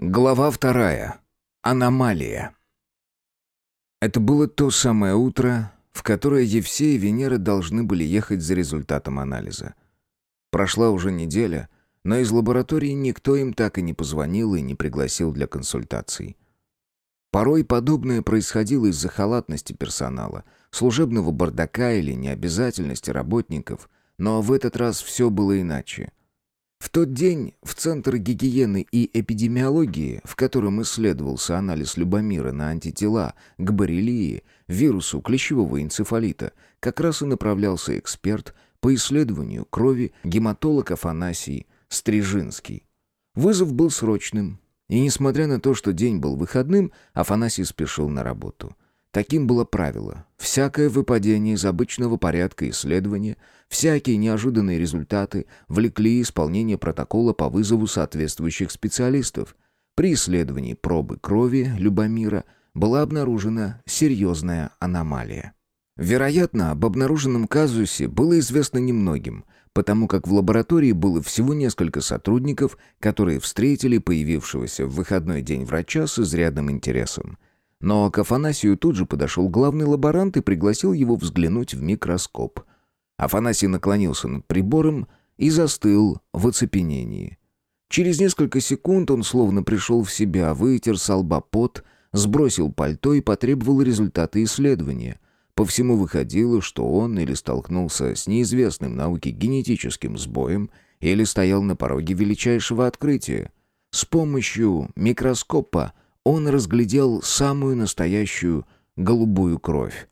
Глава вторая. Аномалия. Это было то самое утро, в которое Евсей и Венера должны были ехать за результатом анализа. Прошла уже неделя, но из лаборатории никто им так и не позвонил и не пригласил для консультаций. Порой подобное происходило из-за халатности персонала, служебного бардака или необязательности работников, но в этот раз все было иначе — в тот день в Центр гигиены и эпидемиологии, в котором исследовался анализ Любомира на антитела к боррелии, вирусу клещевого энцефалита, как раз и направлялся эксперт по исследованию крови гематолог Афанасий Стрижинский. Вызов был срочным, и несмотря на то, что день был выходным, Афанасий спешил на работу. Таким было правило. Всякое выпадение из обычного порядка исследования, всякие неожиданные результаты влекли исполнение протокола по вызову соответствующих специалистов. При исследовании пробы крови Любомира была обнаружена серьезная аномалия. Вероятно, об обнаруженном казусе было известно немногим, потому как в лаборатории было всего несколько сотрудников, которые встретили появившегося в выходной день врача с изрядным интересом – но к Афанасию тут же подошел главный лаборант и пригласил его взглянуть в микроскоп. Афанасий наклонился над прибором и застыл в оцепенении. Через несколько секунд он словно пришел в себя, вытер с лба пот, сбросил пальто и потребовал результаты исследования. По всему выходило, что он или столкнулся с неизвестным науке генетическим сбоем, или стоял на пороге величайшего открытия. С помощью микроскопа он разглядел самую настоящую голубую кровь.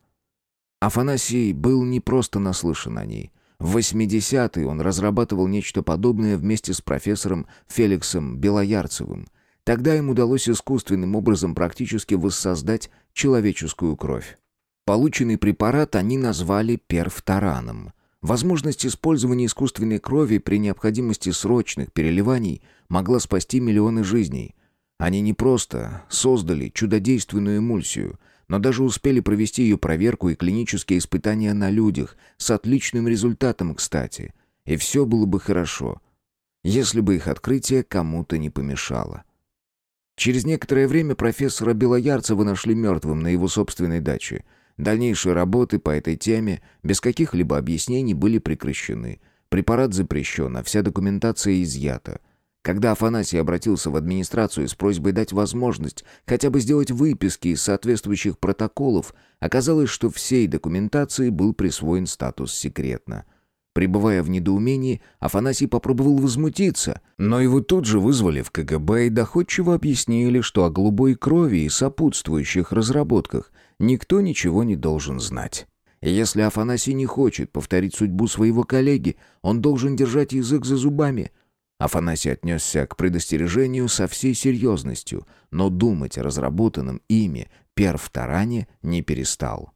Афанасий был не просто наслышан о ней. В 80-е он разрабатывал нечто подобное вместе с профессором Феликсом Белоярцевым. Тогда им удалось искусственным образом практически воссоздать человеческую кровь. Полученный препарат они назвали перфтораном. Возможность использования искусственной крови при необходимости срочных переливаний могла спасти миллионы жизней – они не просто создали чудодейственную эмульсию, но даже успели провести ее проверку и клинические испытания на людях, с отличным результатом, кстати. И все было бы хорошо, если бы их открытие кому-то не помешало. Через некоторое время профессора Белоярцева нашли мертвым на его собственной даче. Дальнейшие работы по этой теме без каких-либо объяснений были прекращены. Препарат запрещен, а вся документация изъята – когда Афанасий обратился в администрацию с просьбой дать возможность хотя бы сделать выписки из соответствующих протоколов, оказалось, что всей документации был присвоен статус «секретно». Пребывая в недоумении, Афанасий попробовал возмутиться, но его тут же вызвали в КГБ и доходчиво объяснили, что о голубой крови и сопутствующих разработках никто ничего не должен знать. Если Афанасий не хочет повторить судьбу своего коллеги, он должен держать язык за зубами – Афанасий отнесся к предостережению со всей серьезностью, но думать о разработанном ими перфторане не перестал.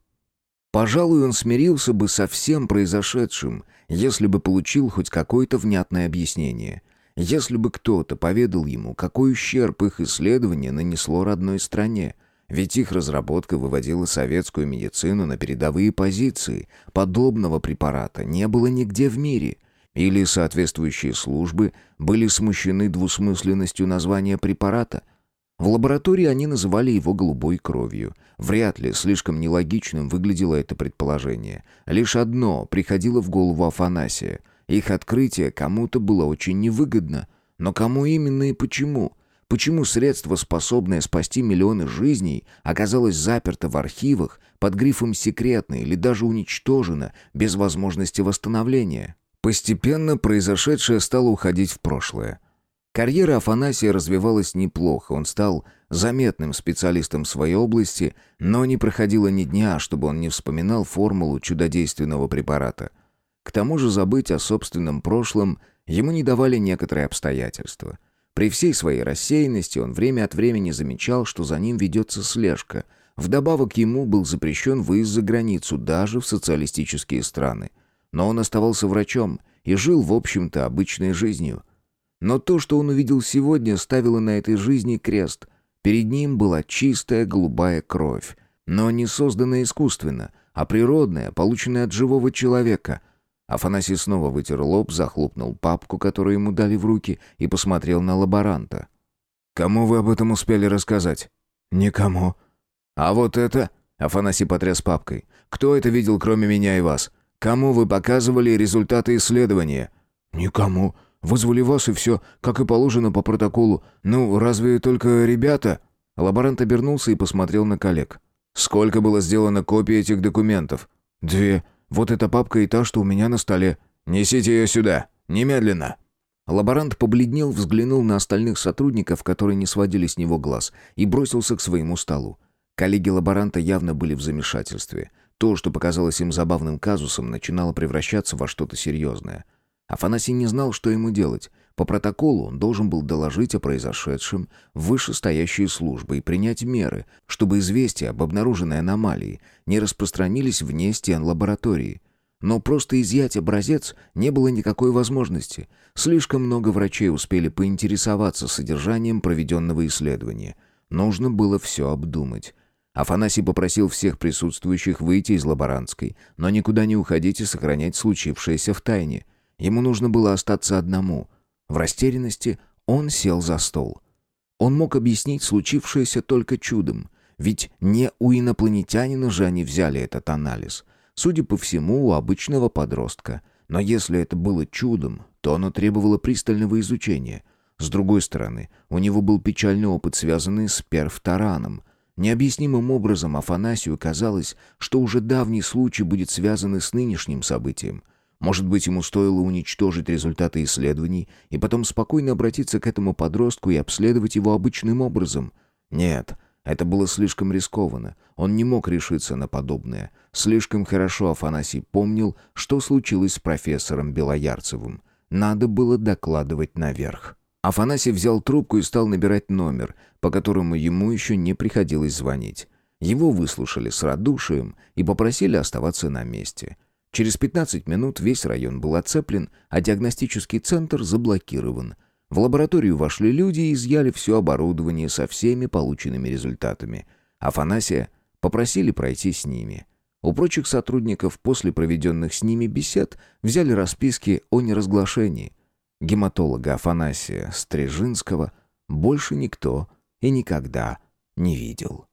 Пожалуй, он смирился бы со всем произошедшим, если бы получил хоть какое-то внятное объяснение. Если бы кто-то поведал ему, какой ущерб их исследование нанесло родной стране, ведь их разработка выводила советскую медицину на передовые позиции. Подобного препарата не было нигде в мире – или соответствующие службы были смущены двусмысленностью названия препарата. В лаборатории они называли его голубой кровью. Вряд ли слишком нелогичным выглядело это предположение. Лишь одно приходило в голову Афанасия. Их открытие кому-то было очень невыгодно. Но кому именно и почему? Почему средство, способное спасти миллионы жизней, оказалось заперто в архивах под грифом «секретно» или даже уничтожено без возможности восстановления? Постепенно произошедшее стало уходить в прошлое. Карьера Афанасия развивалась неплохо, он стал заметным специалистом своей области, но не проходило ни дня, чтобы он не вспоминал формулу чудодейственного препарата. К тому же забыть о собственном прошлом ему не давали некоторые обстоятельства. При всей своей рассеянности он время от времени замечал, что за ним ведется слежка. Вдобавок ему был запрещен выезд за границу, даже в социалистические страны но он оставался врачом и жил, в общем-то, обычной жизнью. Но то, что он увидел сегодня, ставило на этой жизни крест. Перед ним была чистая голубая кровь, но не созданная искусственно, а природная, полученная от живого человека. Афанасий снова вытер лоб, захлопнул папку, которую ему дали в руки, и посмотрел на лаборанта. Кому вы об этом успели рассказать?» «Никому». «А вот это?» — Афанасий потряс папкой. «Кто это видел, кроме меня и вас? Кому вы показывали результаты исследования?» «Никому. Вызвали вас и все, как и положено по протоколу. Ну, разве только ребята...» Лаборант обернулся и посмотрел на коллег. «Сколько было сделано копий этих документов?» «Две. Вот эта папка и та, что у меня на столе». «Несите ее сюда. Немедленно». Лаборант побледнел, взглянул на остальных сотрудников, которые не сводили с него глаз, и бросился к своему столу. Коллеги лаборанта явно были в замешательстве. То, что показалось им забавным казусом, начинало превращаться во что-то серьезное. Афанасий не знал, что ему делать. По протоколу он должен был доложить о произошедшем в вышестоящие службы и принять меры, чтобы известия об обнаруженной аномалии не распространились вне стен лаборатории. Но просто изъять образец не было никакой возможности. Слишком много врачей успели поинтересоваться содержанием проведенного исследования. Нужно было все обдумать. Афанасий попросил всех присутствующих выйти из лаборантской, но никуда не уходить и сохранять случившееся в тайне. Ему нужно было остаться одному. В растерянности он сел за стол. Он мог объяснить случившееся только чудом, ведь не у инопланетянина же они взяли этот анализ. Судя по всему, у обычного подростка. Но если это было чудом, то оно требовало пристального изучения. С другой стороны, у него был печальный опыт, связанный с перфтараном. Необъяснимым образом Афанасию казалось, что уже давний случай будет связан с нынешним событием. Может быть, ему стоило уничтожить результаты исследований и потом спокойно обратиться к этому подростку и обследовать его обычным образом? Нет, это было слишком рискованно. Он не мог решиться на подобное. Слишком хорошо Афанасий помнил, что случилось с профессором Белоярцевым. Надо было докладывать наверх. Афанасий взял трубку и стал набирать номер, по которому ему еще не приходилось звонить. Его выслушали с радушием и попросили оставаться на месте. Через 15 минут весь район был оцеплен, а диагностический центр заблокирован – в лабораторию вошли люди и изъяли все оборудование со всеми полученными результатами. Афанасия попросили пройти с ними. У прочих сотрудников после проведенных с ними бесед взяли расписки о неразглашении. Гематолога Афанасия Стрежинского больше никто и никогда не видел.